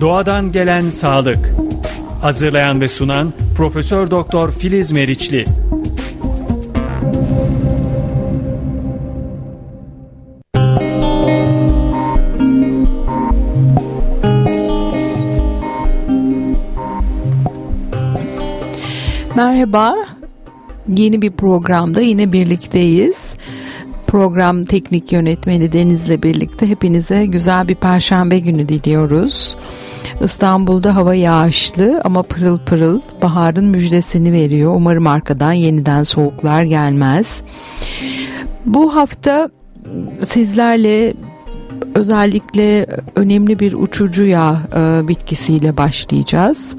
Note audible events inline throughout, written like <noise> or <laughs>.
Doğadan gelen sağlık. Hazırlayan ve sunan Profesör Doktor Filiz Meriçli. Merhaba. Yeni bir programda yine birlikteyiz. Program teknik yönetmeni Deniz'le birlikte hepinize güzel bir perşembe günü diliyoruz. İstanbul'da hava yağışlı ama pırıl pırıl baharın müjdesini veriyor. Umarım arkadan yeniden soğuklar gelmez. Bu hafta sizlerle özellikle önemli bir uçucu yağ e, bitkisiyle başlayacağız.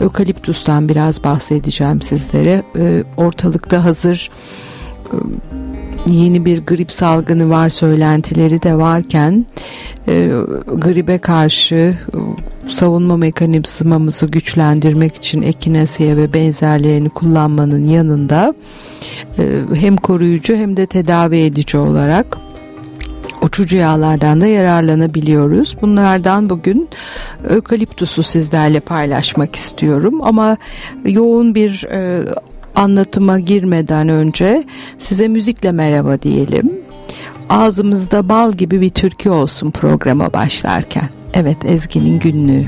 Ökaliptus'tan biraz bahsedeceğim sizlere. E, ortalıkta hazır e, yeni bir grip salgını var söylentileri de varken e, gribe karşı e, savunma mekanizmamızı güçlendirmek için ekinesiye ve benzerlerini kullanmanın yanında e, hem koruyucu hem de tedavi edici olarak uçucu yağlardan da yararlanabiliyoruz. Bunlardan bugün ökaliptusu sizlerle paylaşmak istiyorum ama yoğun bir e, anlatıma girmeden önce size müzikle merhaba diyelim. Ağzımızda bal gibi bir türkü olsun programa başlarken. Evet Ezgi'nin günlüğü.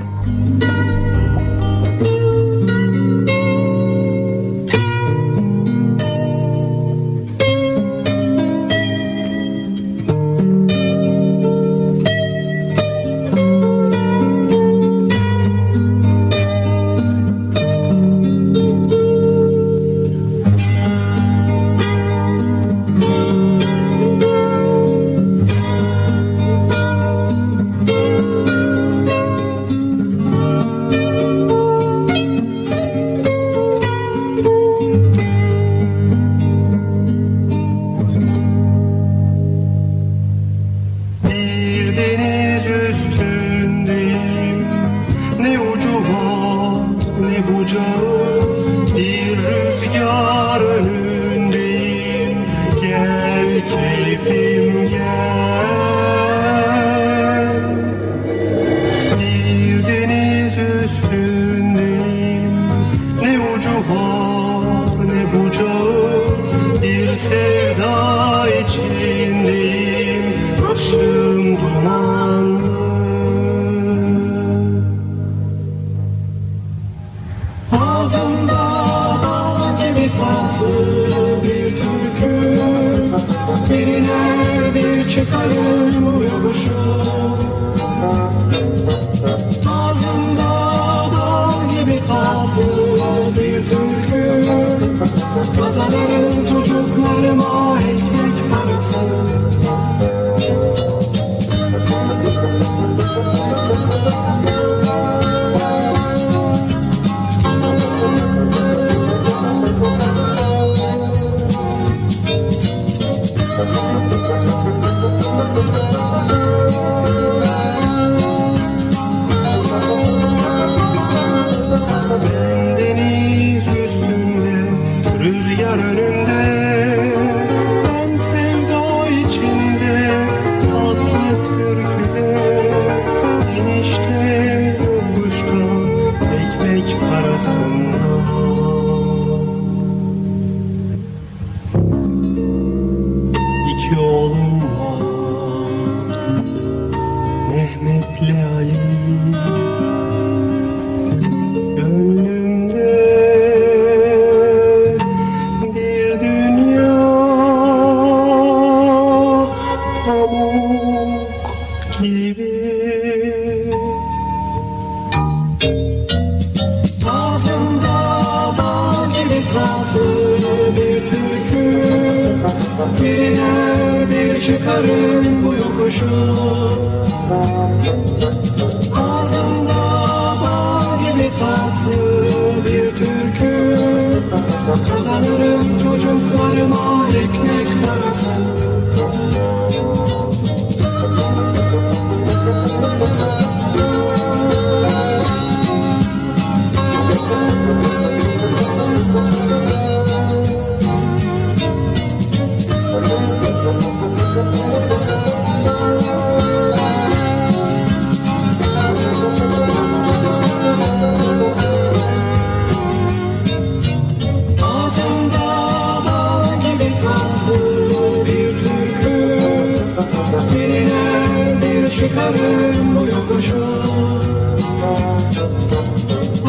Çıkarım bu yokuşu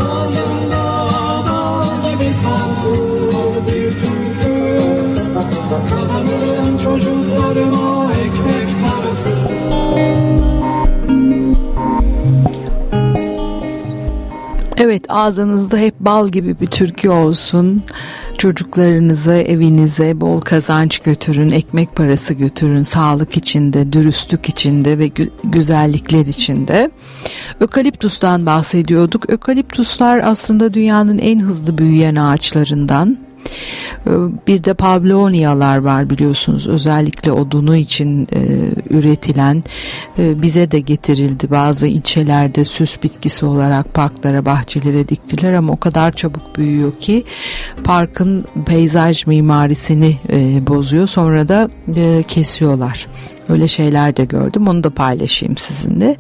Ağzımda bal gibi tatlı bir türkü Kazanırım çocuklarıma ekmek parası Evet ağzınızda hep bal gibi bir türkü olsun. Çocuklarınıza, evinize bol kazanç götürün, ekmek parası götürün, sağlık içinde, dürüstlük içinde ve gü- güzellikler içinde. Ökaliptus'tan bahsediyorduk. Ökaliptuslar aslında dünyanın en hızlı büyüyen ağaçlarından. Ee, bir de Pabloniyalar var biliyorsunuz özellikle odunu için e, üretilen e, bize de getirildi bazı ilçelerde süs bitkisi olarak parklara bahçelere diktiler ama o kadar çabuk büyüyor ki parkın peyzaj mimarisini e, bozuyor sonra da kesiyorlar. Öyle şeyler de gördüm. Onu da paylaşayım sizinle.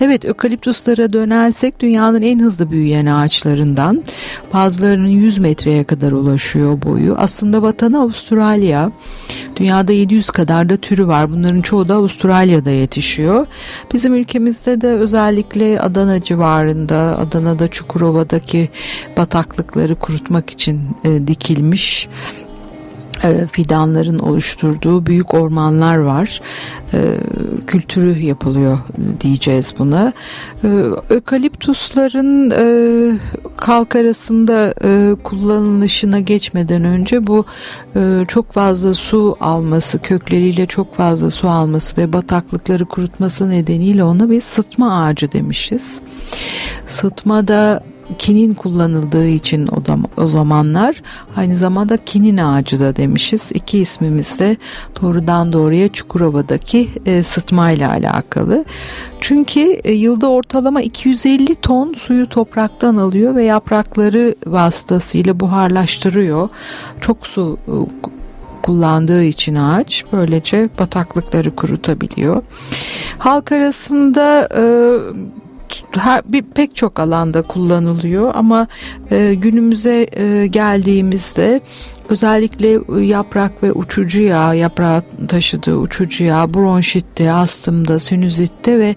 Evet, ökaliptuslara dönersek dünyanın en hızlı büyüyen ağaçlarından. Bazılarının 100 metreye kadar ulaşıyor boyu. Aslında vatanı Avustralya. Dünyada 700 kadar da türü var. Bunların çoğu da Avustralya'da yetişiyor. Bizim ülkemizde de özellikle Adana civarında, Adana'da Çukurova'daki bataklıkları kurutmak için e, dikilmiş e, fidanların oluşturduğu büyük ormanlar var. E, kültürü yapılıyor diyeceğiz buna. E, ökaliptusların kalk arasında e, kullanılışına geçmeden önce bu e, çok fazla su alması, kökleriyle çok fazla su alması ve bataklıkları kurutması nedeniyle ona bir sıtma ağacı demişiz. Sıtmada kinin kullanıldığı için o, da, o zamanlar aynı zamanda kinin ağacı da demişiz. İki ismimiz de doğrudan doğruya Çukurova'daki e, sıtmayla alakalı. Çünkü e, yılda ortalama 250 ton suyu topraktan alıyor ve yaprakları vasıtasıyla buharlaştırıyor. Çok su e, kullandığı için ağaç böylece bataklıkları kurutabiliyor. Halk arasında e, her, bir pek çok alanda kullanılıyor ama e, günümüze e, geldiğimizde özellikle yaprak ve uçucu yağ, yaprağı taşıdığı uçucu yağ, bronşitte, astımda, sinüzitte ve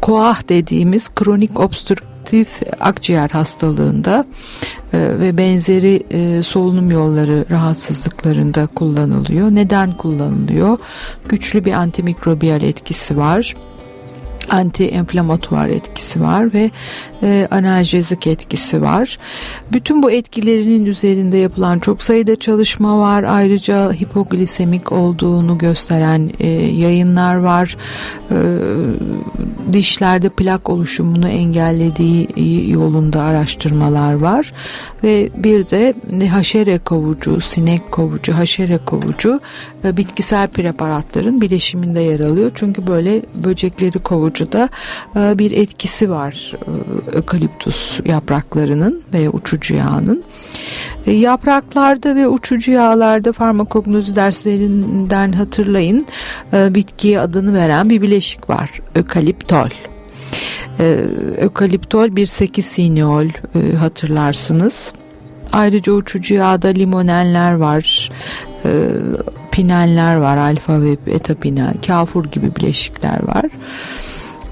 koah dediğimiz kronik obstrüktif akciğer hastalığında e, ve benzeri e, solunum yolları rahatsızlıklarında kullanılıyor. Neden kullanılıyor? Güçlü bir antimikrobiyal etkisi var anti-enflamatuar etkisi var ve e, analjezik etkisi var. Bütün bu etkilerinin üzerinde yapılan çok sayıda çalışma var. Ayrıca hipoglisemik olduğunu gösteren e, yayınlar var. E, dişlerde plak oluşumunu engellediği yolunda araştırmalar var. Ve bir de haşere kovucu, sinek kovucu, haşere kovucu e, bitkisel preparatların bileşiminde yer alıyor. Çünkü böyle böcekleri kovucuda e, bir etkisi var e, ökaliptus yapraklarının ve uçucu yağının. E, yapraklarda ve uçucu yağlarda farmakognozi derslerinden hatırlayın e, bitkiye adını veren bir bileşik var. Ökaliptol. Ee, ökaliptol bir 8 sinol e, hatırlarsınız. Ayrıca uçucu yağda limonenler var, e, pinenler var, alfa ve beta pinen, kafur gibi bileşikler var.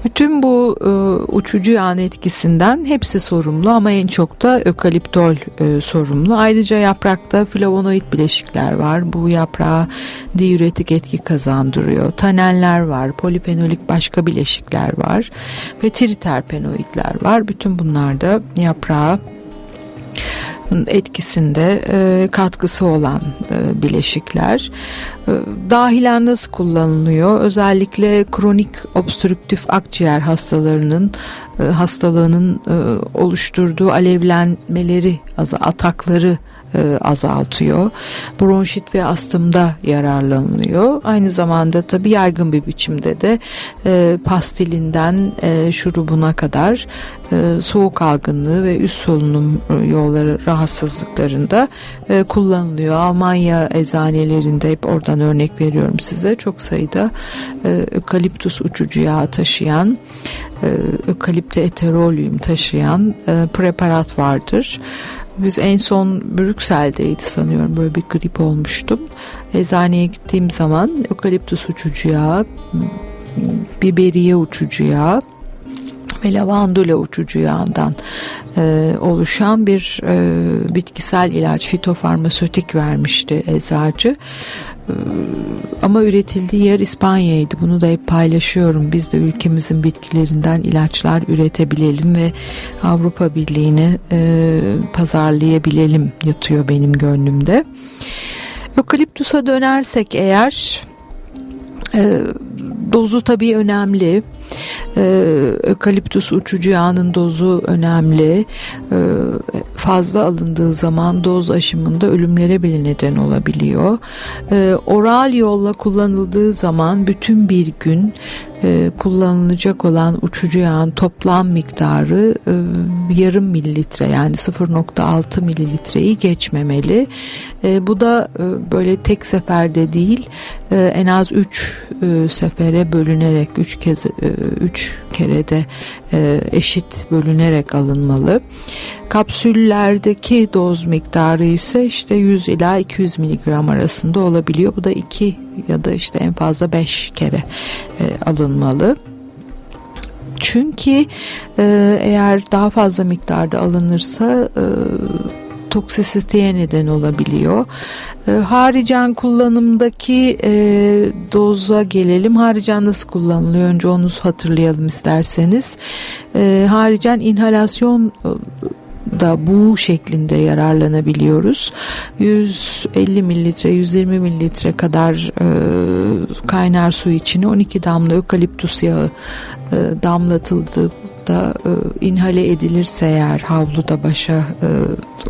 Bütün bu e, uçucu yağın etkisinden hepsi sorumlu ama en çok da ökaliptol e, sorumlu. Ayrıca yaprakta flavonoid bileşikler var. Bu yaprağa diüretik etki kazandırıyor. Tanenler var, polifenolik başka bileşikler var ve triterpenoidler var. Bütün bunlar da yaprağa etkisinde e, katkısı olan e, bileşikler. E, dahilen nasıl kullanılıyor? Özellikle kronik obstrüktif akciğer hastalarının e, hastalığının oluşturduğu alevlenmeleri, atakları e, azaltıyor. Bronşit ve astımda yararlanılıyor. Aynı zamanda tabii yaygın bir biçimde de e, pastilinden e, şurubuna kadar soğuk algınlığı ve üst solunum yolları rahatsızlıklarında kullanılıyor. Almanya eczanelerinde hep oradan örnek veriyorum size. Çok sayıda e, ökaliptus uçucu yağı taşıyan e, ökalipte eterolyum taşıyan preparat vardır. Biz en son Brüksel'deydi sanıyorum böyle bir grip olmuştum. Eczaneye gittiğim zaman ökaliptus uçucu yağı biberiye uçucu yağı ve lavandula uçucu yağından e, oluşan bir e, bitkisel ilaç fitofarmasötik vermişti eczacı. E, ama üretildiği yer İspanya'ydı. Bunu da hep paylaşıyorum. Biz de ülkemizin bitkilerinden ilaçlar üretebilelim ve Avrupa Birliği'ni e, pazarlayabilelim yatıyor benim gönlümde. Ökaliptusa dönersek eğer e, dozu tabii önemli. Ökaliptus uçucu yağının dozu önemli. Ee, fazla alındığı zaman doz aşımında ölümlere bile neden olabiliyor. Ee, oral yolla kullanıldığı zaman bütün bir gün e, kullanılacak olan uçucu yağın toplam miktarı e, yarım mililitre yani 0.6 mililitreyi geçmemeli. E, bu da böyle tek seferde değil en az 3 e, sefere bölünerek 3 kez 3 e, kere de eşit bölünerek alınmalı. Kapsüllerdeki doz miktarı ise işte 100 ila 200 miligram arasında olabiliyor. Bu da 2 ya da işte en fazla 5 kere e, alınmalı. Çünkü e, eğer daha fazla miktarda alınırsa e, toksisiteye neden olabiliyor. E, haricen kullanımdaki e, doza gelelim. Haricen nasıl kullanılıyor? Önce onu hatırlayalım isterseniz. E, haricen inhalasyon da bu şeklinde yararlanabiliyoruz. 150 mililitre 120 mililitre kadar e, kaynar su içine 12 damla ökaliptus yağı e, damlatıldığında e, inhale edilirse eğer havluda başa e,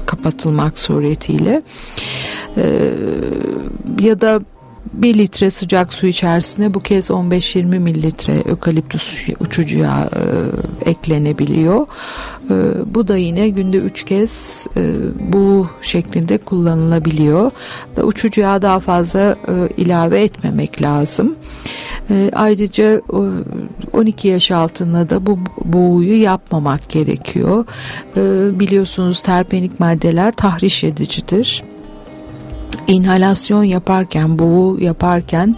kapatılmak suretiyle e, ya da 1 litre sıcak su içerisine bu kez 15-20 mililitre ökaliptus uçucu yağı e, eklenebiliyor. E, bu da yine günde 3 kez e, bu şeklinde kullanılabiliyor. Da uçucu yağı daha fazla e, ilave etmemek lazım. E, ayrıca 12 yaş altında da bu boğuyu yapmamak gerekiyor. E, biliyorsunuz terpenik maddeler tahriş edicidir inhalasyon yaparken, boğu yaparken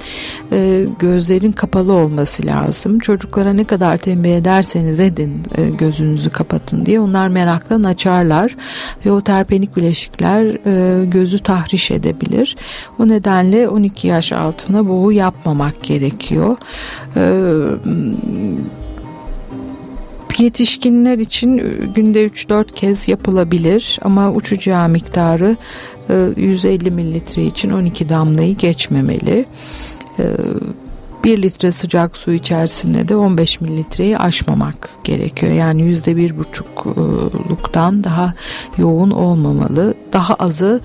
e, gözlerin kapalı olması lazım. Çocuklara ne kadar tembih ederseniz edin e, gözünüzü kapatın diye onlar meraktan açarlar ve o terpenik bileşikler e, gözü tahriş edebilir. O nedenle 12 yaş altına boğu yapmamak gerekiyor. E, yetişkinler için günde 3-4 kez yapılabilir ama uçacağı miktarı 150 e, mililitre için 12 damlayı geçmemeli. 1 e, litre sıcak su içerisinde de 15 mililitreyi aşmamak gerekiyor. Yani yüzde bir buçukluktan daha yoğun olmamalı. Daha azı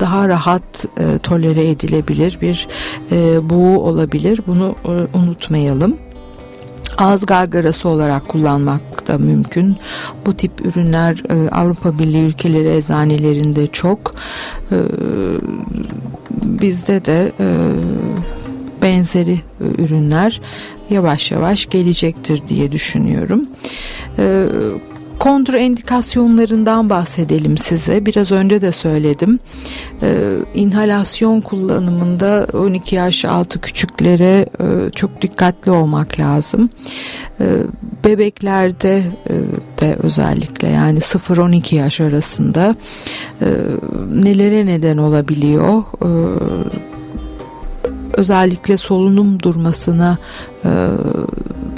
daha rahat e, tolere edilebilir bir e, buğu olabilir. Bunu e, unutmayalım ağız gargarası olarak kullanmak da mümkün. Bu tip ürünler e, Avrupa Birliği ülkeleri eczanelerinde çok. E, bizde de e, benzeri e, ürünler yavaş yavaş gelecektir diye düşünüyorum. E, kontraindikasyonlarından bahsedelim size. Biraz önce de söyledim. Ee, inhalasyon kullanımında 12 yaş altı küçüklere e, çok dikkatli olmak lazım. Ee, bebeklerde e, de özellikle yani 0-12 yaş arasında e, nelere neden olabiliyor? E, özellikle solunum durmasına e,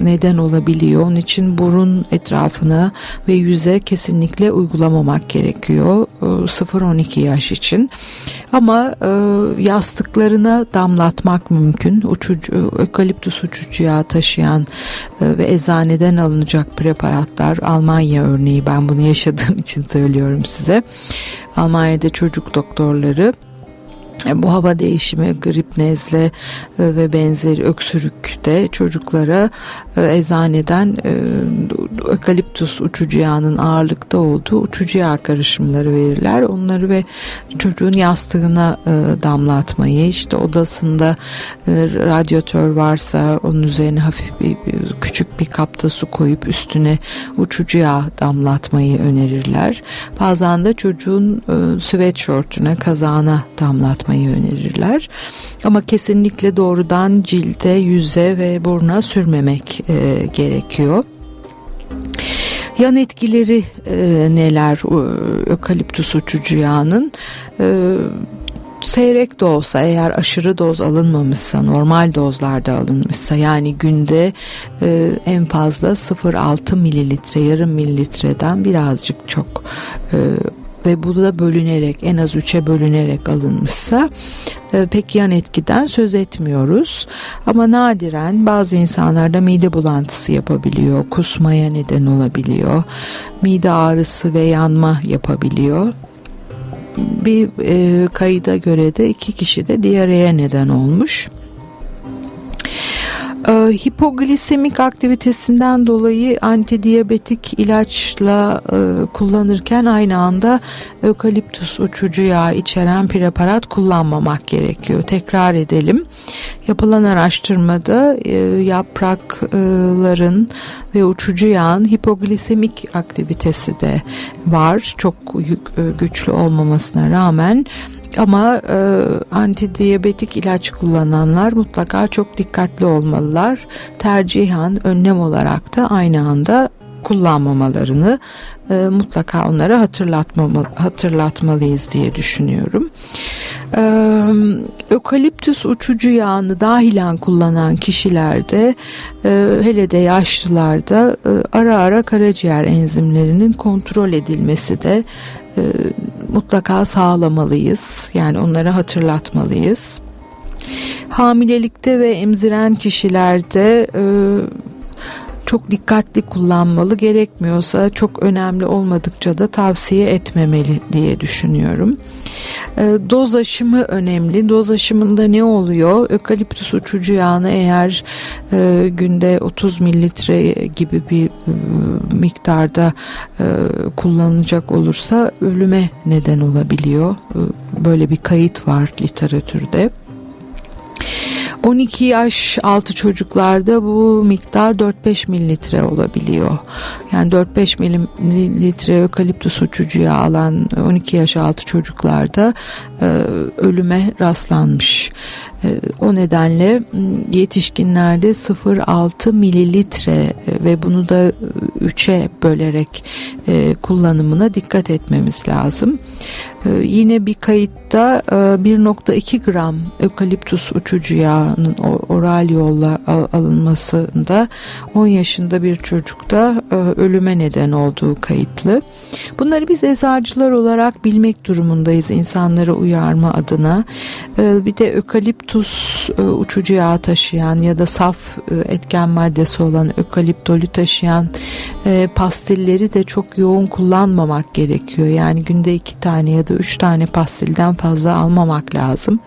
neden olabiliyor. Onun için burun etrafına ve yüze kesinlikle uygulamamak gerekiyor 0-12 e, yaş için. Ama e, yastıklarına damlatmak mümkün. Uçucu, ökaliptus uçucu yağı taşıyan e, ve eczaneden alınacak preparatlar Almanya örneği ben bunu yaşadığım <laughs> için söylüyorum size. Almanya'da çocuk doktorları bu hava değişimi, grip, nezle e, ve benzeri öksürükte çocuklara e, eczaneden ökaliptus uçucu yağının ağırlıkta olduğu uçucu yağ karışımları verirler. Onları ve çocuğun yastığına damlatmayı, işte odasında radyatör varsa onun üzerine hafif bir, küçük bir kapta su koyup üstüne uçucu yağ damlatmayı önerirler. Bazen de çocuğun sweatshirtüne, kazağına damlatmayı atmayı önerirler. Ama kesinlikle doğrudan cilde, yüze ve buruna sürmemek e, gerekiyor. Yan etkileri e, neler ökaliptüs uçucu yağının? E, seyrek de olsa eğer aşırı doz alınmamışsa normal dozlarda alınmışsa yani günde e, en fazla 0.6 mililitre yarım mililitreden birazcık çok e, ve bu da bölünerek en az üçe bölünerek alınmışsa e, pek yan etkiden söz etmiyoruz. Ama nadiren bazı insanlarda mide bulantısı yapabiliyor, kusmaya neden olabiliyor, mide ağrısı ve yanma yapabiliyor bir e, kayıda göre de iki kişi de diyareye neden olmuş. E, hipoglisemik aktivitesinden dolayı antidiyabetik ilaçla e, kullanırken aynı anda ökaliptüs uçucu yağ içeren preparat kullanmamak gerekiyor. Tekrar edelim. Yapılan araştırmada e, yaprakların ve uçucu yağın hipoglisemik aktivitesi de var. Çok e, güçlü olmamasına rağmen ama e, antidiyabetik ilaç kullananlar mutlaka çok dikkatli olmalılar. Tercihen önlem olarak da aynı anda kullanmamalarını e, mutlaka onlara hatırlatmama, hatırlatmalıyız diye düşünüyorum. E, ökaliptüs uçucu yağını dahilen kullanan kişilerde e, hele de yaşlılarda e, ara ara karaciğer enzimlerinin kontrol edilmesi de e, mutlaka sağlamalıyız. Yani onlara hatırlatmalıyız. Hamilelikte ve emziren kişilerde e, çok dikkatli kullanmalı gerekmiyorsa çok önemli olmadıkça da tavsiye etmemeli diye düşünüyorum. E, doz aşımı önemli. Doz aşımında ne oluyor? Ökaliptüs uçucu yağını eğer e, günde 30 mililitre gibi bir e, miktarda e, kullanacak olursa ölüme neden olabiliyor. E, böyle bir kayıt var literatürde. 12 yaş altı çocuklarda bu miktar 4-5 mililitre olabiliyor. Yani 4-5 mililitre ökaliptüs uçucuya alan 12 yaş altı çocuklarda e, ölüme rastlanmış. E, o nedenle yetişkinlerde 0.6 mililitre e, ve bunu da 3'e bölerek e, kullanımına dikkat etmemiz lazım. Yine bir kayıtta 1.2 gram ökaliptus uçucu yağının oral yolla alınmasında 10 yaşında bir çocukta ölüme neden olduğu kayıtlı. Bunları biz eczacılar olarak bilmek durumundayız insanlara uyarma adına. Bir de ökaliptus ökaliptus e, uçucu yağ taşıyan ya da saf e, etken maddesi olan ökaliptolü taşıyan e, pastilleri de çok yoğun kullanmamak gerekiyor. Yani günde iki tane ya da üç tane pastilden fazla almamak lazım.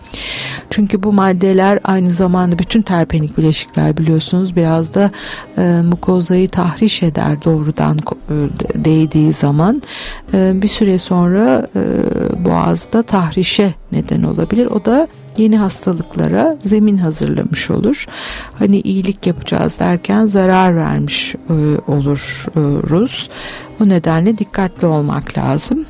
Çünkü bu maddeler aynı zamanda bütün terpenik bileşikler biliyorsunuz biraz da e, mukozayı tahriş eder doğrudan e, değdiği zaman. E, bir süre sonra e, boğazda tahrişe neden olabilir. O da yeni hastalıklara zemin hazırlamış olur. Hani iyilik yapacağız derken zarar vermiş e, oluruz. O nedenle dikkatli olmak lazım.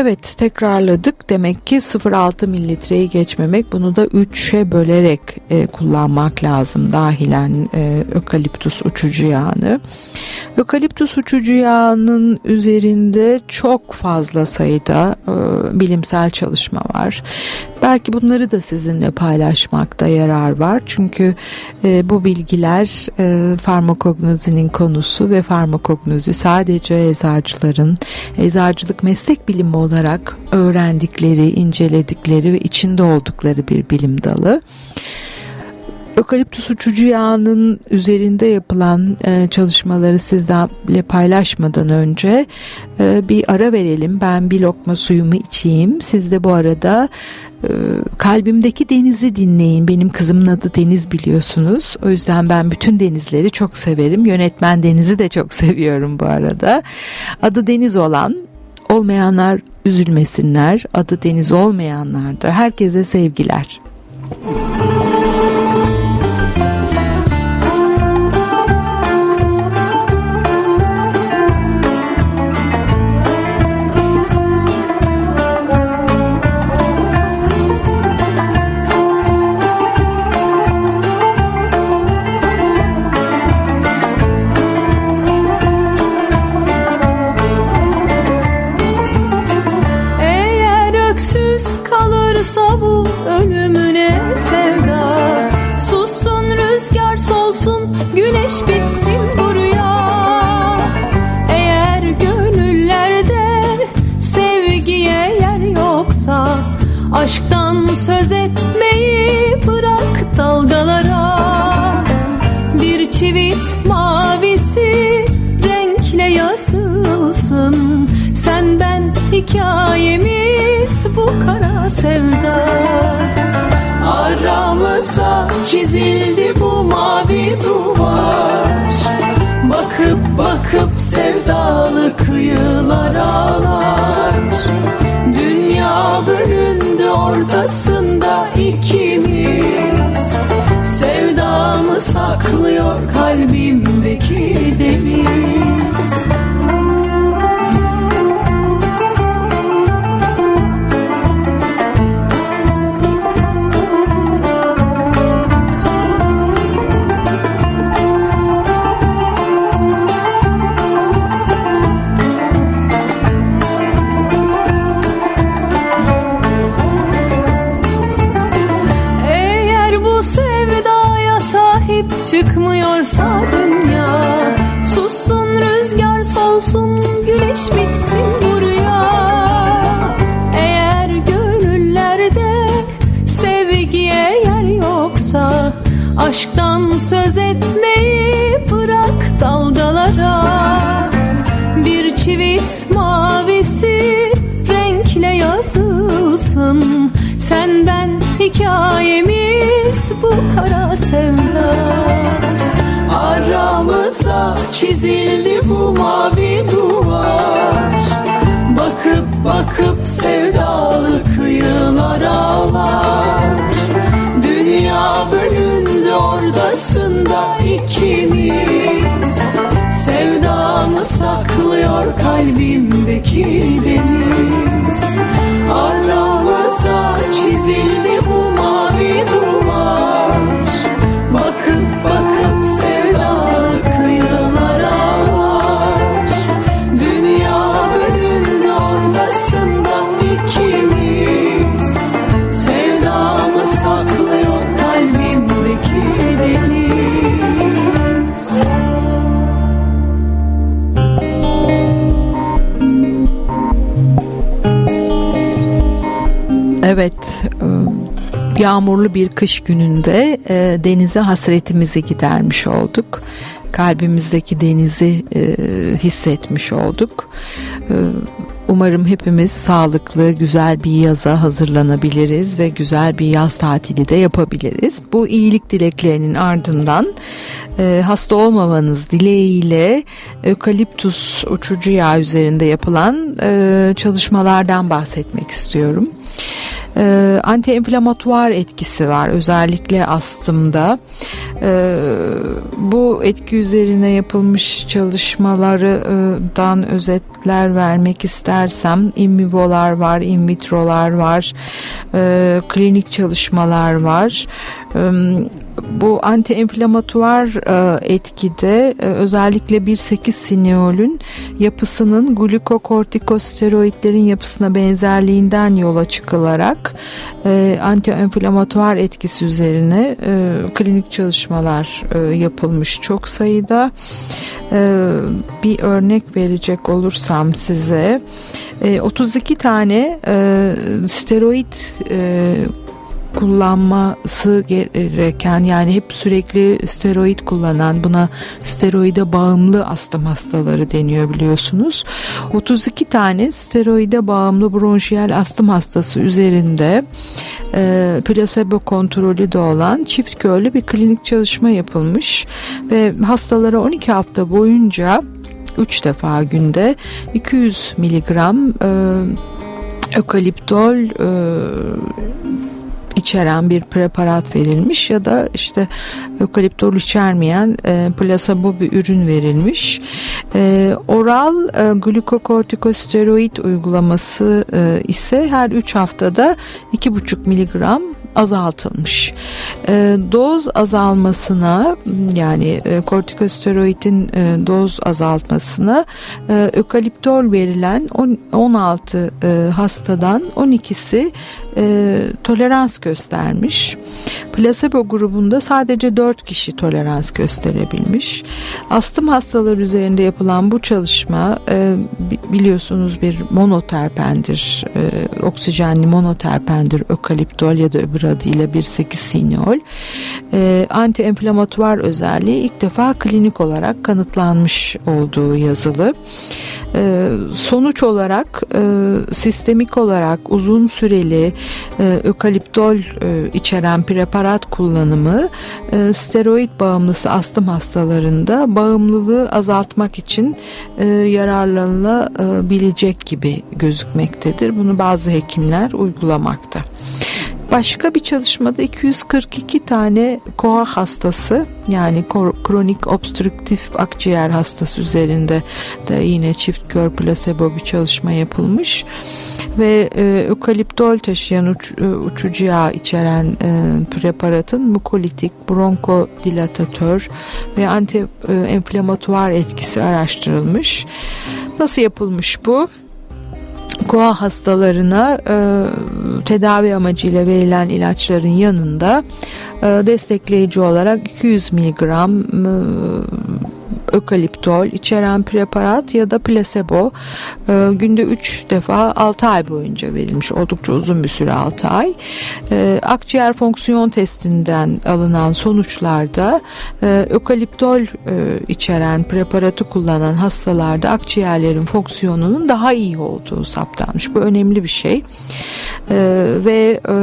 Evet tekrarladık. Demek ki 0.6 mililitreyi geçmemek bunu da 3'e bölerek e, kullanmak lazım dahilen e, ökaliptus uçucu yağını. Ökaliptus uçucu yağının üzerinde çok fazla sayıda e, bilimsel çalışma var. Belki bunları da sizinle paylaşmakta yarar var. Çünkü e, bu bilgiler e, farmakognozinin konusu ve farmakognozi sadece eczacıların eczacılık meslek bilimi olarak öğrendikleri, inceledikleri ve içinde oldukları bir bilim dalı. Ökaliptüs uçucu yağının üzerinde yapılan e, çalışmaları sizlerle paylaşmadan önce e, bir ara verelim. Ben bir lokma suyumu içeyim. Siz de bu arada e, kalbimdeki denizi dinleyin. Benim kızımın adı Deniz biliyorsunuz. O yüzden ben bütün denizleri çok severim. Yönetmen Deniz'i de çok <laughs> seviyorum bu arada. Adı Deniz olan olmayanlar üzülmesinler. Adı Deniz olmayanlar da herkese sevgiler. bitsin Aşktan söz etmeyi bırak dalgalara. Bir çivit mavisi renkle yazılsın. Sen ben hikayemiz bu kara sevda Aramıza çizildi bu mavi duvar. Bakıp bakıp sevdalı kıyılar ağlar. Dünya bölündü ortasında ikimiz. Sevdamı saklıyor kalbimdeki deniz Aşktan söz etmeyi bırak dalgalara. Bir çivit mavisi renkle yazılsın. Senden hikayemiz bu kara sevda. Aramıza çizildi bu mavi duvar. Bakıp bakıp sevdalı kıyılar ağlar. Dünya bölündü ordasında ikimiz. Sevdamı saklıyor kalbimdeki deniz. Aramıza çizildi bu mavi duvar yağmurlu bir kış gününde e, denize hasretimizi gidermiş olduk. Kalbimizdeki denizi e, hissetmiş olduk. E, Umarım hepimiz sağlıklı, güzel bir yaza hazırlanabiliriz ve güzel bir yaz tatili de yapabiliriz. Bu iyilik dileklerinin ardından e, hasta olmamanız dileğiyle ökaliptus uçucu yağ üzerinde yapılan e, çalışmalardan bahsetmek istiyorum. E, antiinflamatuar etkisi var özellikle astımda. E, bu etki üzerine yapılmış çalışmalardan özetler vermek istersem in vivolar var, in vitrolar var, e, klinik çalışmalar var. E, bu antiinflamatuar e, etkide e, özellikle 1.8 sineolün yapısının glukokortikosteroidlerin yapısına benzerliğinden yola çıkılarak e, antiinflamatuar etkisi üzerine klinik çalışmalar yapılmış çok sayıda. Bir örnek verecek olursam size e, 32 tane steroid kullanması gereken yani hep sürekli steroid kullanan buna steroide bağımlı astım hastaları deniyor biliyorsunuz. 32 tane steroide bağımlı bronşiyel astım hastası üzerinde e, plasebo kontrolü de olan çift körlü bir klinik çalışma yapılmış ve hastalara 12 hafta boyunca 3 defa günde 200 miligram e, ökaliptol e, içeren bir preparat verilmiş ya da işte ökaliptol içermeyen e, plasebo bir ürün verilmiş. E, oral e, glukokortikosteroid uygulaması e, ise her 3 haftada 2,5 miligram azaltılmış. E, doz azalmasına yani e, kortikosteroidin e, doz azaltmasına e, ökaliptol verilen on, 16 e, hastadan 12'si e, tolerans göstermiş. Plasebo grubunda sadece 4 kişi tolerans gösterebilmiş. Astım hastaları üzerinde yapılan bu çalışma e, biliyorsunuz bir monoterpendir. E, oksijenli monoterpendir. Ökaliptol ya da öbür adıyla bir 8 sinol. E, anti-enflamatuar özelliği ilk defa klinik olarak kanıtlanmış olduğu yazılı. E, sonuç olarak sistemik olarak uzun süreli e, ökaliptol e, içeren preparat kullanımı e, steroid bağımlısı astım hastalarında bağımlılığı azaltmak için e, yararlanılabilecek gibi gözükmektedir. Bunu bazı hekimler uygulamakta. Başka bir çalışmada 242 tane koa hastası yani kronik obstrüktif akciğer hastası üzerinde de yine çift kör plasebo bir çalışma yapılmış ve e, ökaliptol taşıyan uç, e, uçucu yağ içeren e, preparatın mukolitik, bronkodilatatör ve anti e, etkisi araştırılmış. Nasıl yapılmış bu? Koa hastalarına e, tedavi amacıyla verilen ilaçların yanında e, destekleyici olarak 200 miligram e, ökaliptol içeren preparat ya da plasebo e, günde 3 defa 6 ay boyunca verilmiş. Oldukça uzun bir süre 6 ay. E, akciğer fonksiyon testinden alınan sonuçlarda e, ökaliptol e, içeren preparatı kullanan hastalarda akciğerlerin fonksiyonunun daha iyi olduğu saptanmış. Bu önemli bir şey. E, ve e,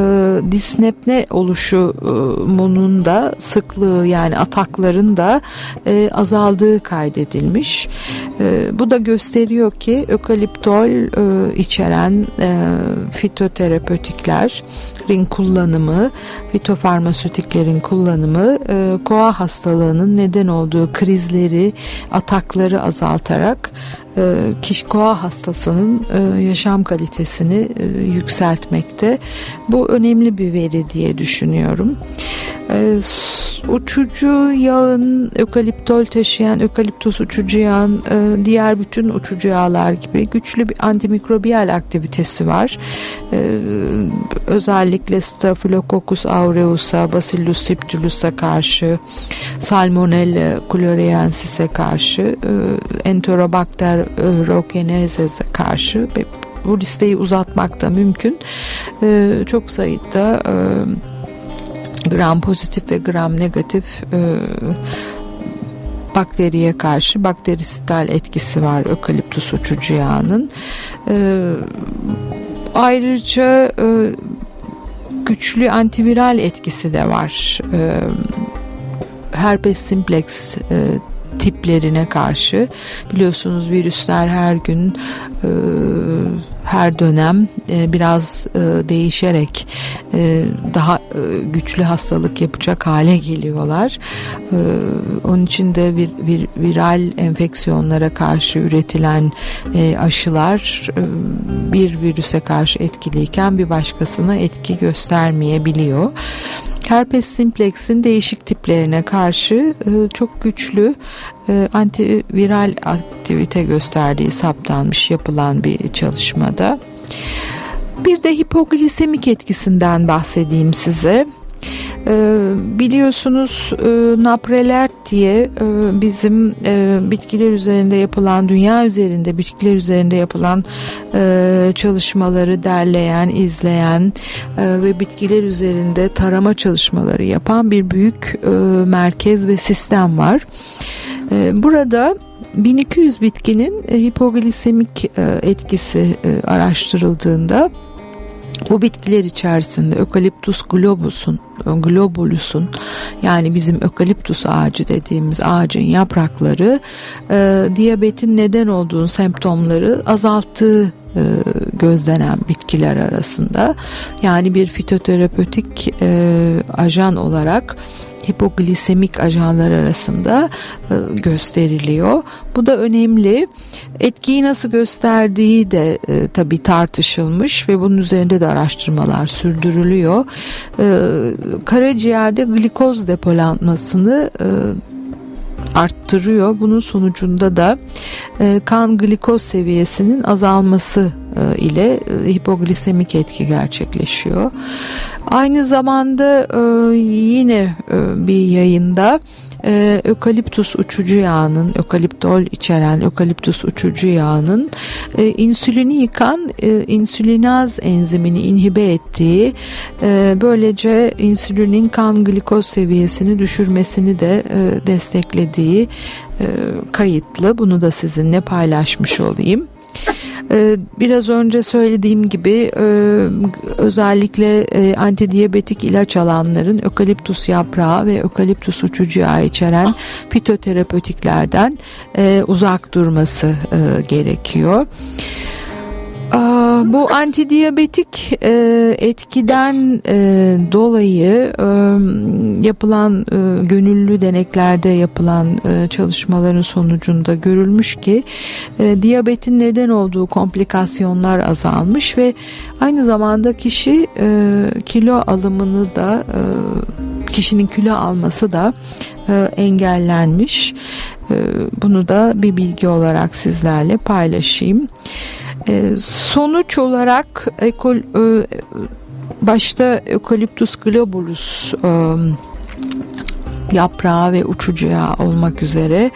disnepne oluşumunun da sıklığı yani atakların da e, azaldığı kaydedilmiş. E, bu da gösteriyor ki ökaliptol e, içeren e, fitoterapötiklerin kullanımı, fitofarmasötiklerin kullanımı e, koa hastalığının neden olduğu krizleri, atakları azaltarak e, kişi koa hastasının e, yaşam kalitesini e, yükseltmekte. Bu önemli bir veri diye düşünüyorum. Uçucu yağın ökaliptol taşıyan ökaliptos uçucu yağın diğer bütün uçucu yağlar gibi güçlü bir antimikrobiyal aktivitesi var. Özellikle Staphylococcus aureus'a, Bacillus subtilus'a karşı, Salmonella chlorheiensis'e karşı, Enterobacter Rokenezes'e karşı bu listeyi uzatmak da mümkün. E, çok sayıda e, gram pozitif ve gram negatif e, bakteriye karşı bakteristal etkisi var ökaliptus uçucu yağının. E, ayrıca e, güçlü antiviral etkisi de var. E, herpes simplex e, tiplerine karşı biliyorsunuz virüsler her gün e, her dönem e, biraz e, değişerek e, daha e, güçlü hastalık yapacak hale geliyorlar. E, onun için de bir, bir viral enfeksiyonlara karşı üretilen e, aşılar e, bir virüse karşı etkiliyken bir başkasına etki göstermeyebiliyor. Herpes simplex'in değişik tiplerine karşı e, çok güçlü e, antiviral aktivite gösterdiği saptanmış yapılan bir çalışmada. Bir de hipoglisemik etkisinden bahsedeyim size. E, biliyorsunuz e, naprelert diye e, bizim e, bitkiler üzerinde yapılan dünya üzerinde bitkiler üzerinde yapılan e, çalışmaları derleyen, izleyen e, ve bitkiler üzerinde tarama çalışmaları yapan bir büyük e, merkez ve sistem var. E, burada 1200 bitkinin e, hipoglisemik e, etkisi e, araştırıldığında bu bitkiler içerisinde ökaliptus globusun, globulusun yani bizim ökaliptus ağacı dediğimiz ağacın yaprakları e, diyabetin neden olduğu semptomları azalttığı e, gözlenen bitkiler arasında. Yani bir fitoterapötik e, ajan olarak hipoglisemik ajanlar arasında e, gösteriliyor. Bu da önemli. Etkiyi nasıl gösterdiği de e, tabii tartışılmış ve bunun üzerinde de araştırmalar sürdürülüyor. E, karaciğerde glikoz depolanmasını e, arttırıyor. Bunun sonucunda da e, kan glikoz seviyesinin azalması ile e, hipoglisemik etki gerçekleşiyor. Aynı zamanda e, yine e, bir yayında e, ökaliptus uçucu yağının, ökaliptol içeren ökaliptus uçucu yağının e, insülini yıkan e, insülinaz enzimini inhibe ettiği e, böylece insülinin kan glikoz seviyesini düşürmesini de e, desteklediği e, kayıtlı. Bunu da sizinle paylaşmış olayım. Ee, biraz önce söylediğim gibi e, özellikle e, antidiyabetik ilaç alanların ökaliptus yaprağı ve ökaliptus uçucu içeren fitoterapötiklerden e, uzak durması gerekiyor. Bu antidiyabetik e, etkiden e, dolayı e, yapılan e, gönüllü deneklerde yapılan çalışmaların sonucunda görülmüş ki e, diyabetin neden olduğu komplikasyonlar azalmış ve aynı zamanda kişi kilo alımını da kişinin kilo alması da engellenmiş. Bunu da bir bilgi olarak sizlerle paylaşayım. E, sonuç olarak ekol, e, başta Eucalyptus globulus e, yaprağı ve uçucu yağ olmak üzere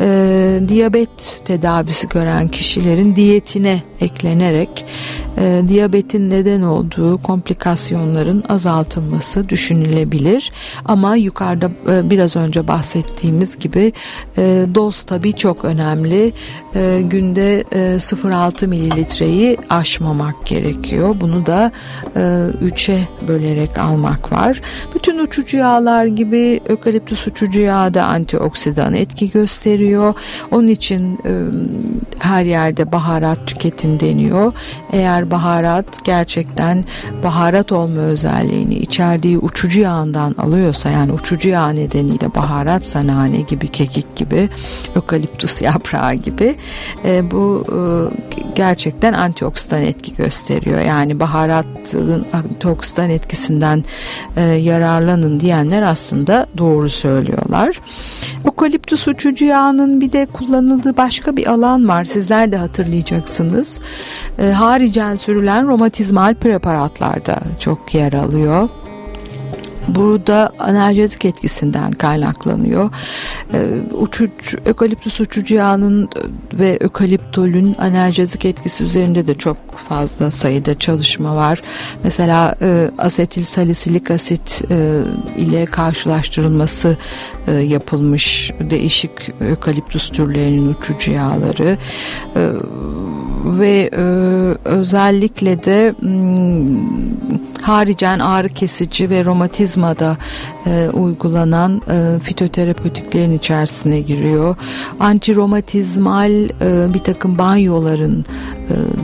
e, diyabet tedavisi gören kişilerin diyetine eklenerek e, diyabetin neden olduğu komplikasyonların azaltılması düşünülebilir. Ama yukarıda e, biraz önce bahsettiğimiz gibi e, doz tabii çok önemli. E, günde e, 0.6 mililitreyi aşmamak gerekiyor. Bunu da e, 3'e bölerek almak var. Bütün uçucu yağlar gibi ökaliptüs uçucu yağı da antioksidan etki gösteriyor. Onun için e, her yerde baharat tüketin deniyor. Eğer baharat gerçekten baharat olma özelliğini içerdiği uçucu yağından alıyorsa yani uçucu yağ nedeniyle baharat nane gibi kekik gibi ökaliptus yaprağı gibi e, bu e, gerçekten antioksidan etki gösteriyor. Yani baharatın antioksidan etkisinden e, yararlanın diyenler aslında doğru söylüyorlar. Ökaliptus uçucu yağının bir de kullanıldığı başka bir alan var. Sizler de hatırlayacaksınız. E, haricen sürülen romatizmal preparatlarda çok yer alıyor. Burada analjezik etkisinden kaynaklanıyor. Ee, uçuc, ökaliptüs uçucu yağının ve ökaliptolün analjezik etkisi üzerinde de çok fazla sayıda çalışma var. Mesela e, asetil salisilik asit e, ile karşılaştırılması e, yapılmış değişik ökaliptüs türlerinin uçucu yağları ve e, özellikle de hmm, haricen ağrı kesici ve romatizmada e, uygulanan e, fitoterapötiklerin içerisine giriyor. Antiromatizmal e, bir takım banyoların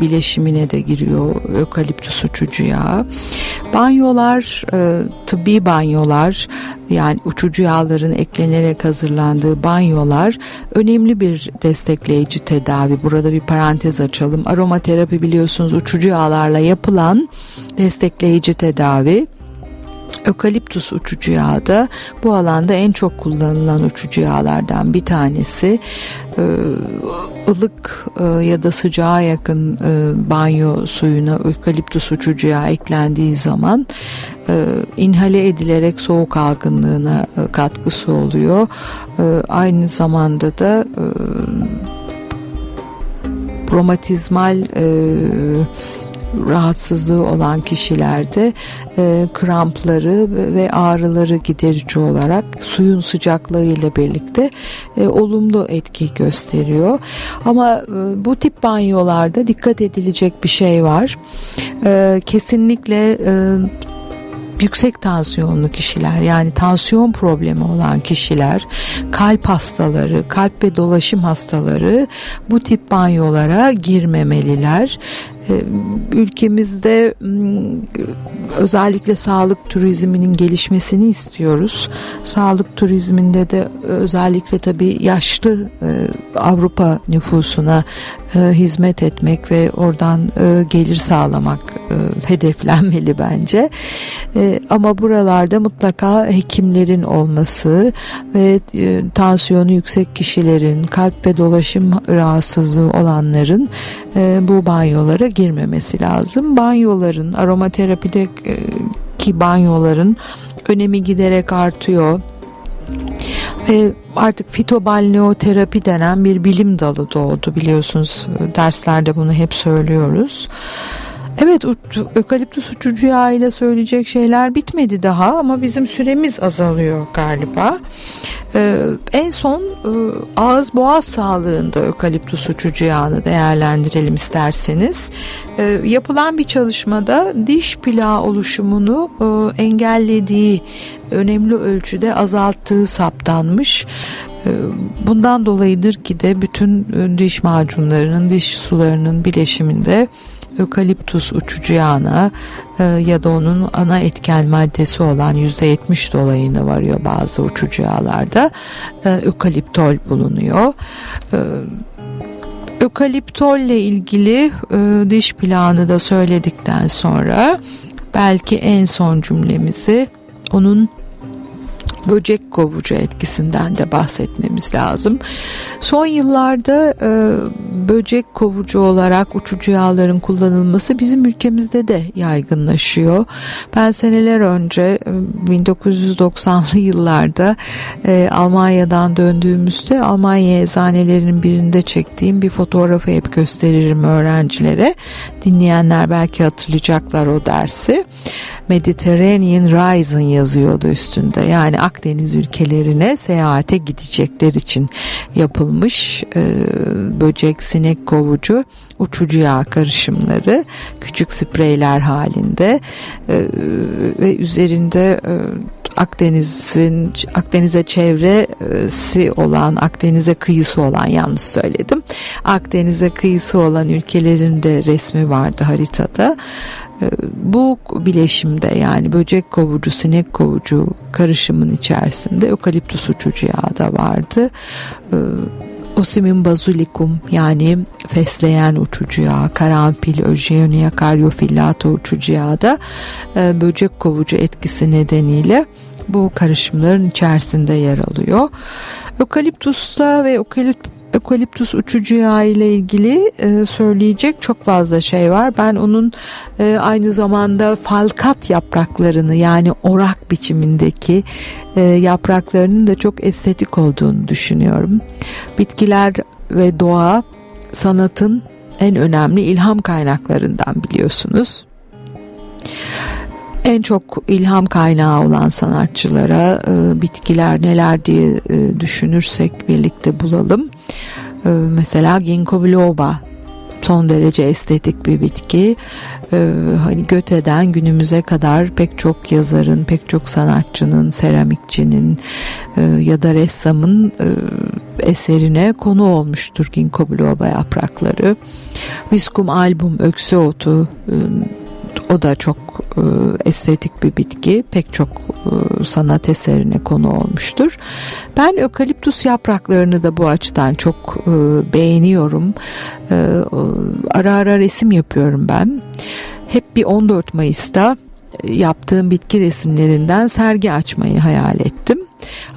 bileşimine de giriyor ökaliptüs uçucu yağı. Banyolar, tıbbi banyolar yani uçucu yağların eklenerek hazırlandığı banyolar önemli bir destekleyici tedavi. Burada bir parantez açalım. Aromaterapi biliyorsunuz uçucu yağlarla yapılan destekleyici tedavi. Ökaliptus uçucu yağı da bu alanda en çok kullanılan uçucu yağlardan bir tanesi. Ee, ılık e, ya da sıcağa yakın e, banyo suyuna ökaliptus uçucu yağı eklendiği zaman e, inhale edilerek soğuk algınlığına katkısı oluyor. Aynı zamanda da romatizmal rahatsızlığı olan kişilerde e, krampları ve ağrıları giderici olarak suyun sıcaklığı ile birlikte e, olumlu etki gösteriyor. Ama e, bu tip banyolarda dikkat edilecek bir şey var. E, kesinlikle e, yüksek tansiyonlu kişiler yani tansiyon problemi olan kişiler, kalp hastaları, kalp ve dolaşım hastaları bu tip banyolara girmemeliler. E, ülkemizde özellikle sağlık turizminin gelişmesini istiyoruz. Sağlık turizminde de özellikle tabii yaşlı e, Avrupa nüfusuna e, hizmet etmek ve oradan gelir sağlamak <laughs> hedeflenmeli bence. Ama buralarda mutlaka hekimlerin olması ve tansiyonu yüksek kişilerin, kalp ve dolaşım rahatsızlığı olanların bu banyolara girmemesi lazım. Banyoların aromaterapideki banyoların önemi giderek artıyor. Ve artık fitobalneoterapi denen bir bilim dalı doğdu biliyorsunuz derslerde bunu hep söylüyoruz. Evet ökaliptüs uçucu yağı ile söyleyecek şeyler bitmedi daha ama bizim süremiz azalıyor galiba. Ee, en son e, ağız boğaz sağlığında ökaliptüs uçucu yağını değerlendirelim isterseniz. Ee, yapılan bir çalışmada diş plağı oluşumunu e, engellediği önemli ölçüde azalttığı saptanmış. Ee, bundan dolayıdır ki de bütün diş macunlarının, diş sularının bileşiminde ökaliptus uçucu yağına e, ya da onun ana etken maddesi olan %70 dolayına varıyor bazı uçucu yağlarda. E, ökaliptol bulunuyor. E, ökaliptol ile ilgili e, diş planı da söyledikten sonra belki en son cümlemizi onun böcek kovucu etkisinden de bahsetmemiz lazım. Son yıllarda e, böcek kovucu olarak uçucu yağların kullanılması bizim ülkemizde de yaygınlaşıyor. Ben seneler önce 1990'lı e, yıllarda e, Almanya'dan döndüğümüzde Almanya eczanelerinin birinde çektiğim bir fotoğrafı hep gösteririm öğrencilere. Dinleyenler belki hatırlayacaklar o dersi. Mediterranean Rising yazıyordu üstünde. Yani Akdeniz ülkelerine seyahate gidecekler için yapılmış e, böcek, sinek kovucu, uçucu yağ karışımları küçük spreyler halinde e, ve üzerinde e, Akdeniz'in Akdeniz'e çevresi olan Akdeniz'e kıyısı olan yanlış söyledim. Akdeniz'e kıyısı olan ülkelerin de resmi vardı haritada. Ee, bu bileşimde yani böcek kovucu, sinek kovucu karışımın içerisinde ökaliptus uçucu yağı da vardı. Ee, Osimin bazulikum yani fesleğen uçucu yağ, karanfil, öjeonia karyofillata uçucu yağı da e, böcek kovucu etkisi nedeniyle bu karışımların içerisinde yer alıyor. Ökaliptusta ve ökaliptus uçucu yağı ile ilgili e, söyleyecek çok fazla şey var. Ben onun e, aynı zamanda falkat yapraklarını yani orak biçimindeki e, yapraklarının da çok estetik olduğunu düşünüyorum. Bitkiler ve doğa sanatın en önemli ilham kaynaklarından biliyorsunuz en çok ilham kaynağı olan sanatçılara e, bitkiler neler diye e, düşünürsek birlikte bulalım. E, mesela ginkgo biloba son derece estetik bir bitki. Hani Göte'den günümüze kadar pek çok yazarın, pek çok sanatçının, seramikçinin ya da ressamın eserine konu olmuştur ginkgo biloba yaprakları. Viscum album öksü otu o da çok e, estetik bir bitki. Pek çok e, sanat eserine konu olmuştur. Ben ökaliptus yapraklarını da bu açıdan çok e, beğeniyorum. E, ara ara resim yapıyorum ben. Hep bir 14 Mayıs'ta e, yaptığım bitki resimlerinden sergi açmayı hayal ettim.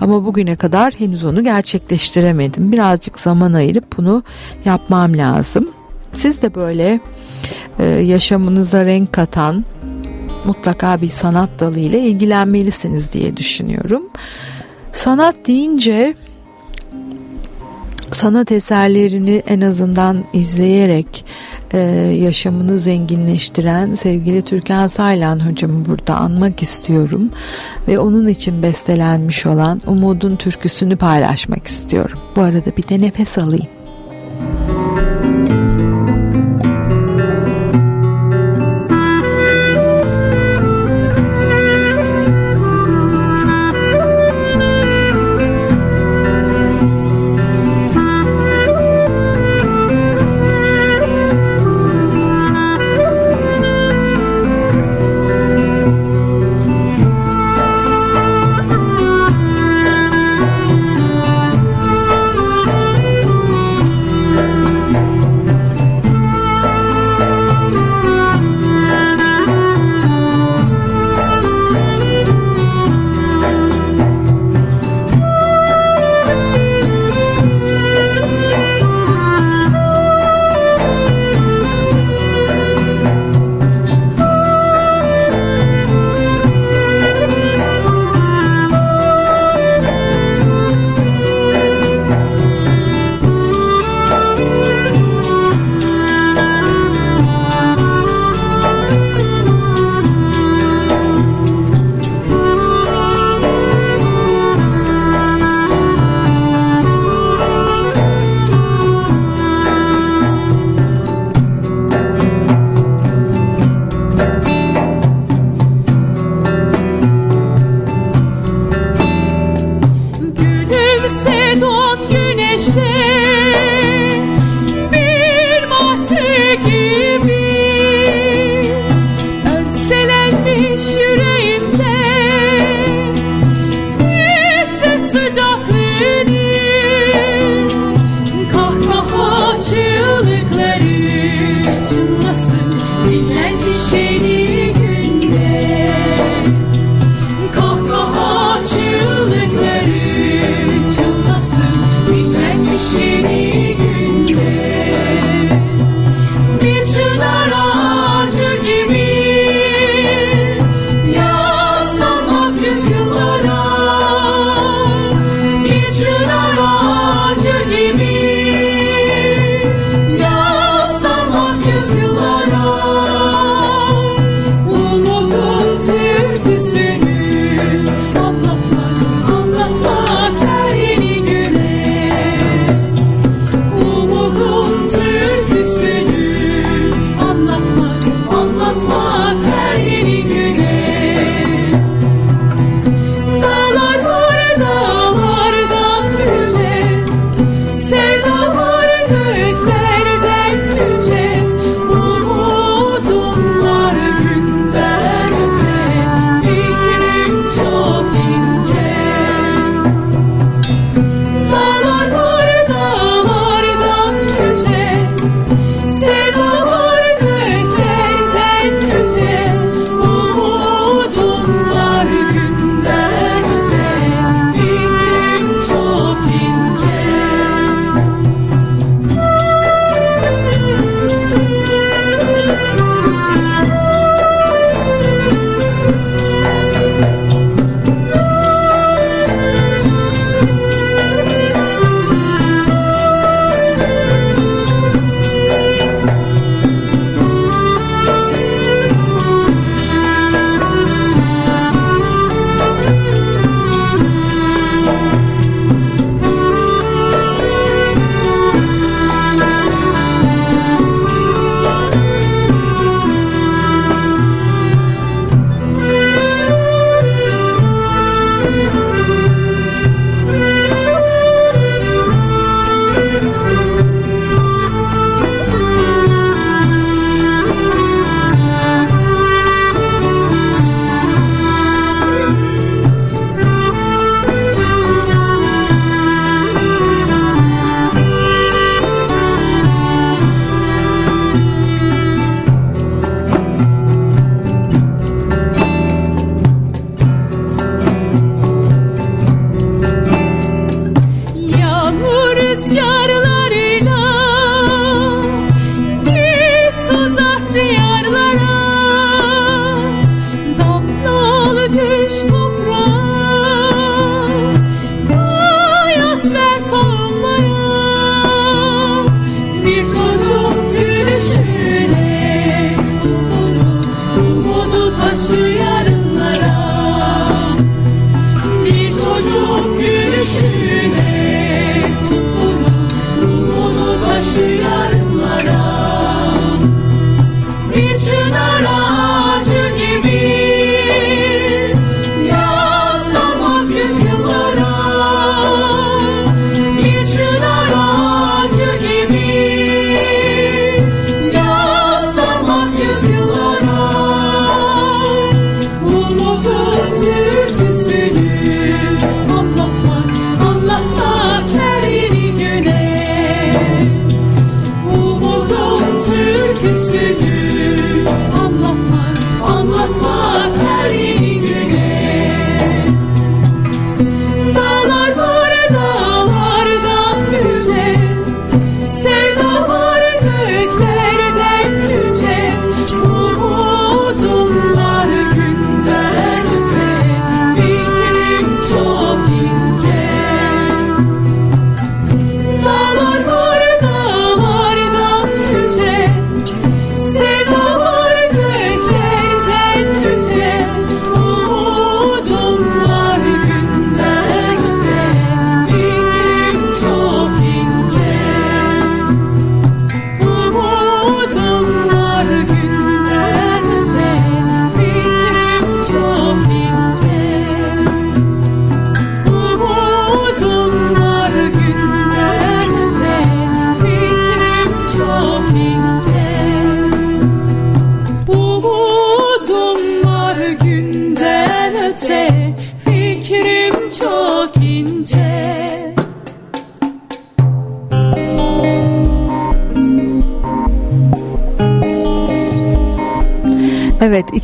Ama bugüne kadar henüz onu gerçekleştiremedim. Birazcık zaman ayırıp bunu yapmam lazım. Siz de böyle e, yaşamınıza renk katan mutlaka bir sanat dalı ile ilgilenmelisiniz diye düşünüyorum. Sanat deyince sanat eserlerini en azından izleyerek e, yaşamını zenginleştiren sevgili Türkan Saylan hocamı burada anmak istiyorum ve onun için bestelenmiş olan Umud'un türküsünü paylaşmak istiyorum. Bu arada bir de nefes alayım.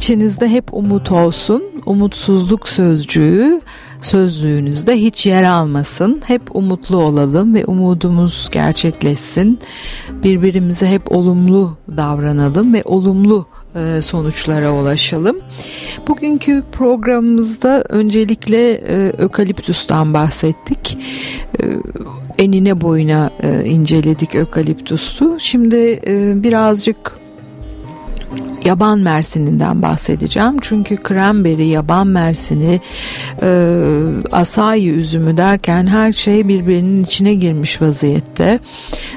İçinizde hep umut olsun. Umutsuzluk sözcüğü sözlüğünüzde hiç yer almasın. Hep umutlu olalım ve umudumuz gerçekleşsin. Birbirimize hep olumlu davranalım ve olumlu e, sonuçlara ulaşalım. Bugünkü programımızda öncelikle e, ökaliptustan bahsettik. E, enine boyuna inceledik ökaliptusu. Şimdi birazcık yaban mersininden bahsedeceğim. Çünkü kremberi, yaban mersini, e, asayi üzümü derken her şey birbirinin içine girmiş vaziyette.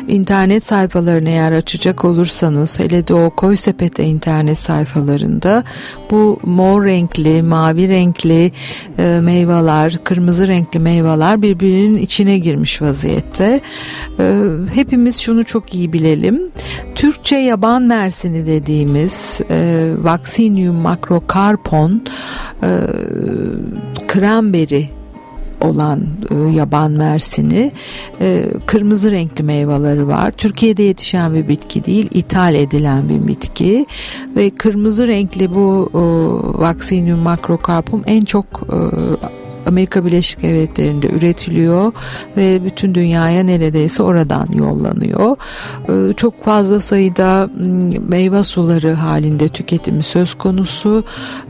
İnternet sayfalarını eğer açacak olursanız hele de o koy sepete internet sayfalarında bu mor renkli, mavi renkli e, meyveler, kırmızı renkli meyveler birbirinin içine girmiş vaziyette. E, hepimiz şunu çok iyi bilelim. Türkçe yaban mersini dediğimiz e, Vaccinium macrocarpon e, kremberi olan e, yaban mersini e, kırmızı renkli meyveleri var. Türkiye'de yetişen bir bitki değil, ithal edilen bir bitki ve kırmızı renkli bu e, Vaccinium macrocarpum en çok e, Amerika Birleşik Devletleri'nde üretiliyor ve bütün dünyaya neredeyse oradan yollanıyor. Ee, çok fazla sayıda meyve suları halinde tüketimi söz konusu.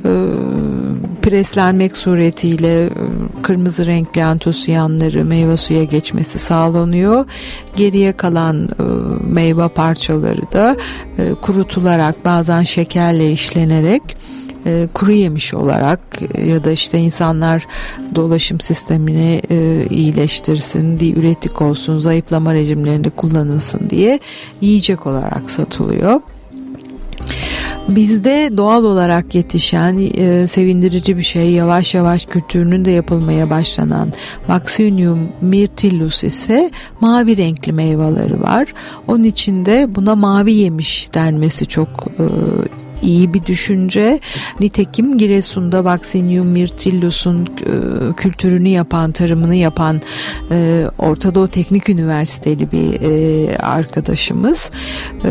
Ee, preslenmek suretiyle e, kırmızı renkli antosiyanları meyve suya geçmesi sağlanıyor. Geriye kalan e, meyve parçaları da kurutularak bazen şekerle işlenerek e, kuru yemiş olarak ya da işte insanlar dolaşım sistemini e, iyileştirsin, diüretik olsun, zayıflama rejimlerinde kullanılsın diye yiyecek olarak satılıyor. Bizde doğal olarak yetişen e, sevindirici bir şey yavaş yavaş kültürünün de yapılmaya başlanan Vaccinium myrtillus ise mavi renkli meyveleri var. Onun içinde buna mavi yemiş denmesi çok e, iyi bir düşünce. Nitekim Giresun'da Vaccinium myrtillus'un e, kültürünü yapan, tarımını yapan e, Orta Doğu Teknik Üniversiteli bir e, arkadaşımız e,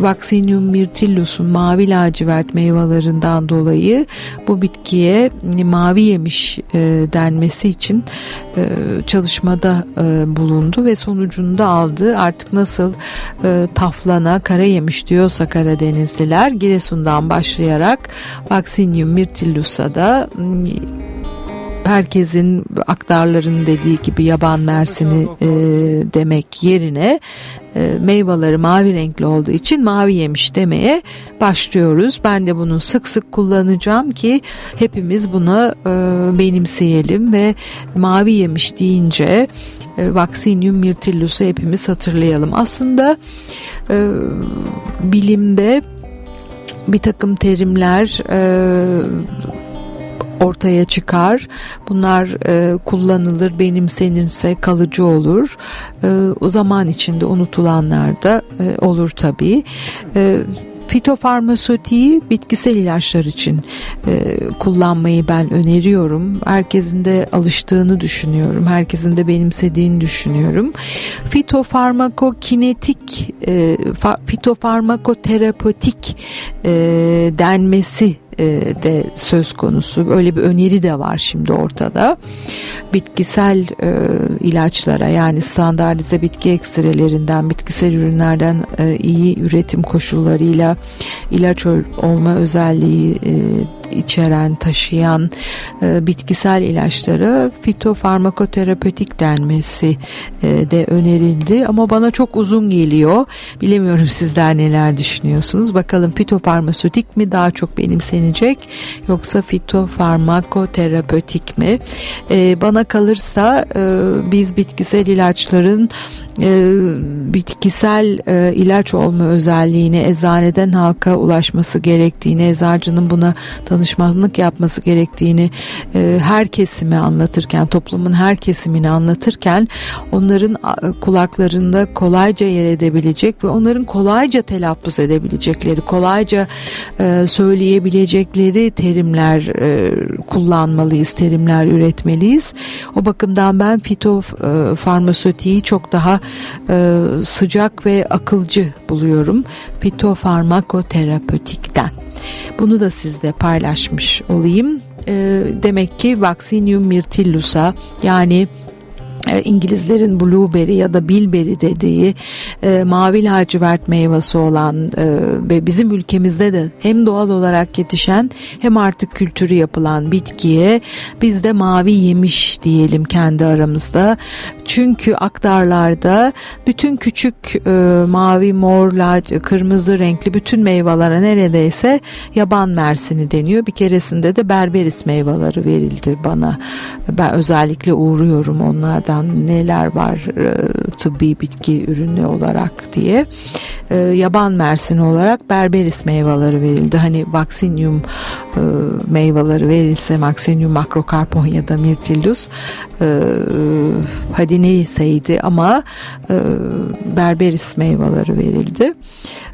Vaccinium myrtillus'un mavi lacivert meyvelerinden dolayı bu bitkiye mavi yemiş e, denmesi için e, çalışmada e, bulundu ve sonucunda aldı. Artık nasıl e, taflana, kara yemiş diyorsa Karadenizliler Giresun Giresun'dan başlayarak Vaccinium myrtillus'a da hmm, herkesin aktarların dediği gibi yaban mersini e, demek yerine e, meyveleri mavi renkli olduğu için mavi yemiş demeye başlıyoruz. Ben de bunu sık sık kullanacağım ki hepimiz buna e, benimseyelim ve mavi yemiş deyince e, Vaccinium myrtillus'u hepimiz hatırlayalım. Aslında e, bilimde bir takım terimler e, ortaya çıkar. Bunlar e, kullanılır, benimsenirse kalıcı olur. E, o zaman içinde unutulanlar da e, olur tabii. E, Fitofarmasötiği bitkisel ilaçlar için e, kullanmayı ben öneriyorum. Herkesin de alıştığını düşünüyorum. Herkesin de benimsediğini düşünüyorum. Fitofarmakokinetik, e, fa, fitofarmakoterapötik e, denmesi de söz konusu. Öyle bir öneri de var şimdi ortada. Bitkisel e, ilaçlara yani standartize bitki ekstrelerinden, bitkisel ürünlerden e, iyi üretim koşullarıyla ilaç olma özelliği e, içeren, taşıyan e, bitkisel ilaçlara fitofarmakoterapötik denmesi e, de önerildi. Ama bana çok uzun geliyor. Bilemiyorum sizler neler düşünüyorsunuz. Bakalım fitofarmasötik mi daha çok benimsenecek yoksa fitofarmakoterapötik mi? E, bana kalırsa e, biz bitkisel ilaçların e, bitkisel e, ilaç olma özelliğini eczaneden halka ulaşması gerektiğini, eczacının buna danışmanlık yapması gerektiğini e, her kesime anlatırken, toplumun her kesimini anlatırken onların kulaklarında kolayca yer edebilecek ve onların kolayca telaffuz edebilecekleri, kolayca e, söyleyebilecekleri terimler e, kullanmalıyız, terimler üretmeliyiz. O bakımdan ben fitofarmasötiği çok daha e, sıcak ve akılcı buluyorum fitofarmakoterapötikten. Bunu da sizle paylaşmış olayım. E, demek ki Vaccinium myrtillus'a yani İngilizlerin blueberry ya da bilberry dediği e, mavi lacivert meyvesi olan e, ve bizim ülkemizde de hem doğal olarak yetişen hem artık kültürü yapılan bitkiye biz de mavi yemiş diyelim kendi aramızda. Çünkü aktarlarda bütün küçük e, mavi, mor, lac, kırmızı renkli bütün meyvelere neredeyse yaban mersini deniyor. Bir keresinde de berberis meyveleri verildi bana. Ben özellikle uğruyorum onlardan neler var e, tıbbi bitki ürünü olarak diye e, yaban mersini olarak berberis meyveleri verildi. Hani vaccinium e, meyveleri verilse vaccinium makrokarpon ya da myrtillus e, hadi neyseydi ama e, berberis meyveleri verildi.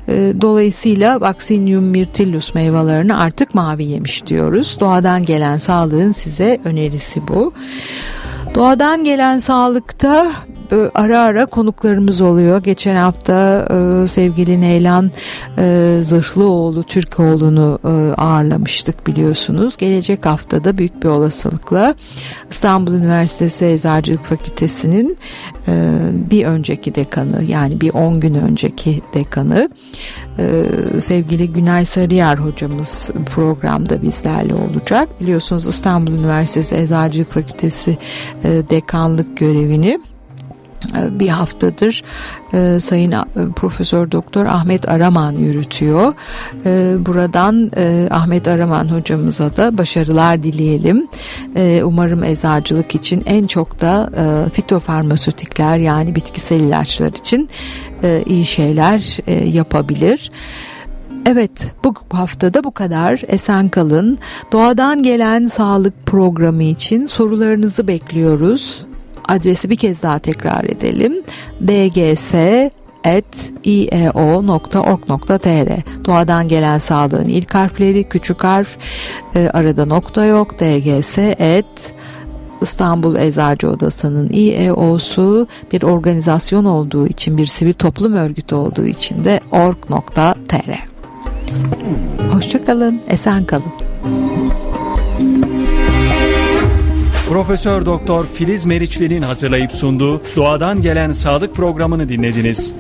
E, dolayısıyla Vaccinium myrtillus meyvelerini artık mavi yemiş diyoruz. Doğadan gelen sağlığın size önerisi bu. Doğadan gelen sağlıkta ara ara konuklarımız oluyor. Geçen hafta e, sevgili Neylan e, Zırhlıoğlu Türkoğlu'nu e, ağırlamıştık biliyorsunuz. Gelecek haftada büyük bir olasılıkla İstanbul Üniversitesi Eczacılık Fakültesi'nin e, bir önceki dekanı yani bir 10 gün önceki dekanı e, sevgili Günay Sarıyer hocamız programda bizlerle olacak. Biliyorsunuz İstanbul Üniversitesi Eczacılık Fakültesi e, dekanlık görevini e, bir haftadır e, Sayın e, Profesör Doktor Ahmet Araman yürütüyor. E, buradan e, Ahmet Araman hocamıza da başarılar dileyelim. E, umarım eczacılık için en çok da e, fitofarmasötikler yani bitkisel ilaçlar için e, iyi şeyler e, yapabilir. Evet bu haftada bu kadar. Esen kalın. Doğadan gelen sağlık programı için sorularınızı bekliyoruz. Adresi bir kez daha tekrar edelim. dgs ieo.org.tr Doğadan gelen sağlığın ilk harfleri küçük harf e, arada nokta yok dgs et İstanbul Eczacı Odası'nın İEO'su bir organizasyon olduğu için bir sivil toplum örgütü olduğu için de org.tr Hoşçakalın, esen kalın. Profesör Doktor Filiz Meriçli'nin hazırlayıp sunduğu Doğadan Gelen Sağlık programını dinlediniz.